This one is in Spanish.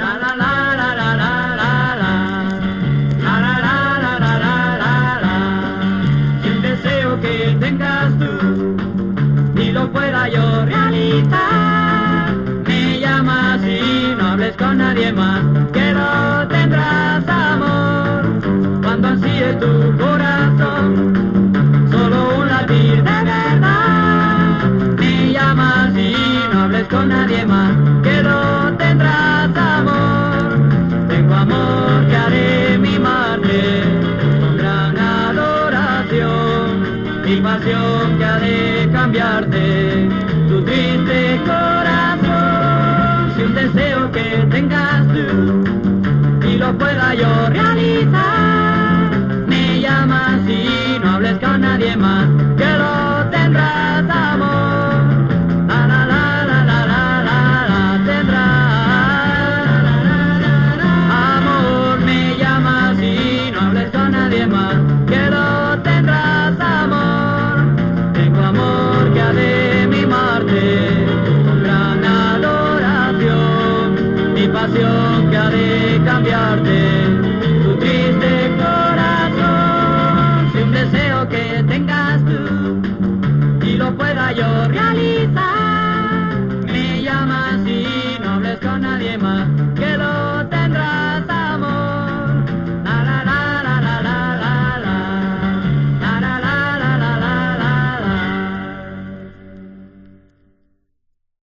la la la la la la la la la la la la la sin deseo que tengas tú ni lo pueda yo realizar me llamas y no hables con nadie más que no tendrás amor cuando ansies tu corazón solo un latir de verdad me llamas y no hables con nadie más que no tendrás más. satisfacción que ha de cambiarte tu triste corazón. Si un deseo que tengas tú y lo pueda yo. mi pasión que ha de cambiarte tu triste corazón. Si un deseo que tengas tú y lo pueda yo realizar, me llamas y no hables con nadie más.